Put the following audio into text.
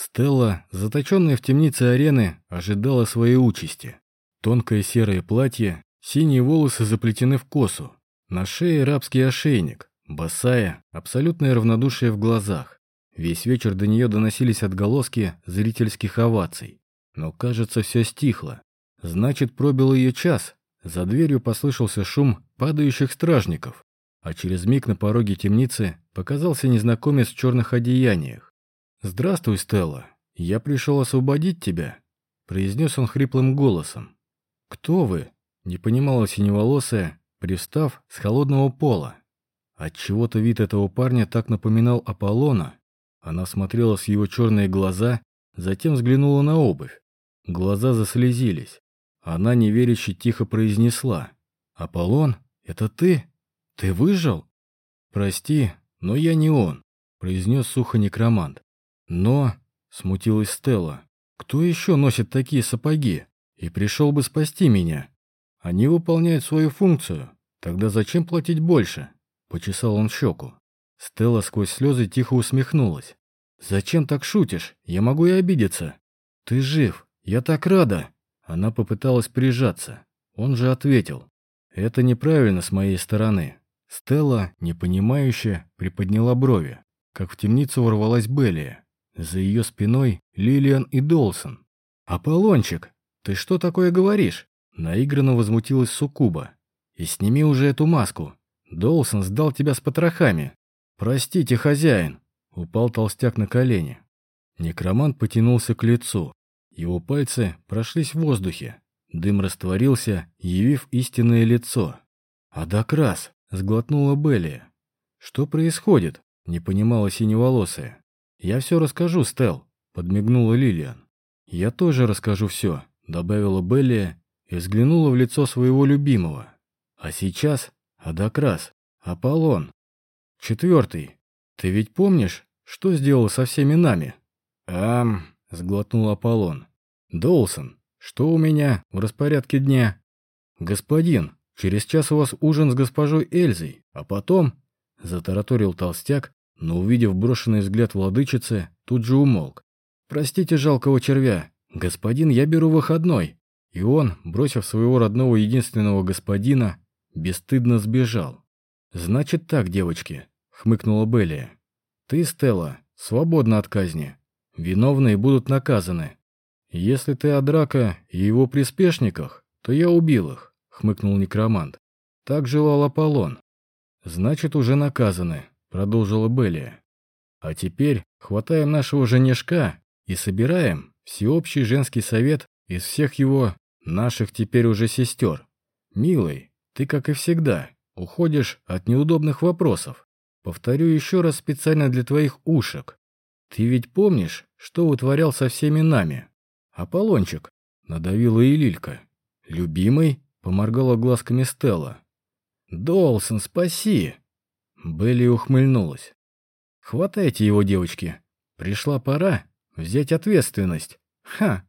Стелла, заточенная в темнице арены, ожидала своей участи. Тонкое серое платье, синие волосы заплетены в косу, на шее рабский ошейник, босая, абсолютное равнодушие в глазах. Весь вечер до нее доносились отголоски зрительских оваций. Но, кажется, все стихло. Значит, пробил ее час. За дверью послышался шум падающих стражников. А через миг на пороге темницы показался незнакомец в черных одеяниях. «Здравствуй, Стелла. Я пришел освободить тебя», — произнес он хриплым голосом. «Кто вы?» — не понимала синеволосая, привстав с холодного пола. Отчего-то вид этого парня так напоминал Аполлона, она смотрела с его черные глаза, затем взглянула на обувь. Глаза заслезились. Она неверяще тихо произнесла. «Аполлон, это ты? Ты выжил?» «Прости, но я не он», — произнес сухо некромант. «Но...» — смутилась Стелла. «Кто еще носит такие сапоги? И пришел бы спасти меня? Они выполняют свою функцию. Тогда зачем платить больше?» — почесал он щеку. Стелла сквозь слезы тихо усмехнулась. «Зачем так шутишь? Я могу и обидеться». «Ты жив. Я так рада». Она попыталась прижаться. Он же ответил. «Это неправильно с моей стороны». Стелла, непонимающе, приподняла брови, как в темницу ворвалась Беллия. За ее спиной Лилиан и Долсон. «Аполлончик, ты что такое говоришь?» Наигранно возмутилась Сукуба. «И сними уже эту маску. Долсон сдал тебя с потрохами. «Простите, хозяин!» — упал толстяк на колени. Некромант потянулся к лицу. Его пальцы прошлись в воздухе. Дым растворился, явив истинное лицо. «Адакрас!» — сглотнула Беллия. «Что происходит?» — не понимала синеволосая. «Я все расскажу, Стел», — подмигнула Лилиан. «Я тоже расскажу все», — добавила Беллия и взглянула в лицо своего любимого. «А сейчас Адакрас, Аполлон, Четвертый. Ты ведь помнишь, что сделал со всеми нами? Ам, сглотнул Аполлон. Долсон, что у меня в распорядке дня? Господин, через час у вас ужин с госпожой Эльзой, а потом... Затараторил толстяк, но, увидев брошенный взгляд владычицы, тут же умолк. «Простите жалкого червя. Господин, я беру выходной». И он, бросив своего родного единственного господина, бесстыдно сбежал. «Значит так, девочки», — хмыкнула Беллия. «Ты, Стелла, свободна от казни. Виновные будут наказаны. Если ты о Драко и его приспешниках, то я убил их», — хмыкнул некромант. «Так желал Аполлон». «Значит, уже наказаны», — продолжила Беллия. «А теперь хватаем нашего женишка и собираем всеобщий женский совет из всех его, наших теперь уже сестер. Милый, ты, как и всегда, Уходишь от неудобных вопросов. Повторю еще раз специально для твоих ушек. Ты ведь помнишь, что утворял со всеми нами? Аполлончик, надавила и. Любимый, поморгала глазками Стелла. Долсон, спаси! Белли ухмыльнулась. Хватайте его, девочки. Пришла пора взять ответственность. Ха!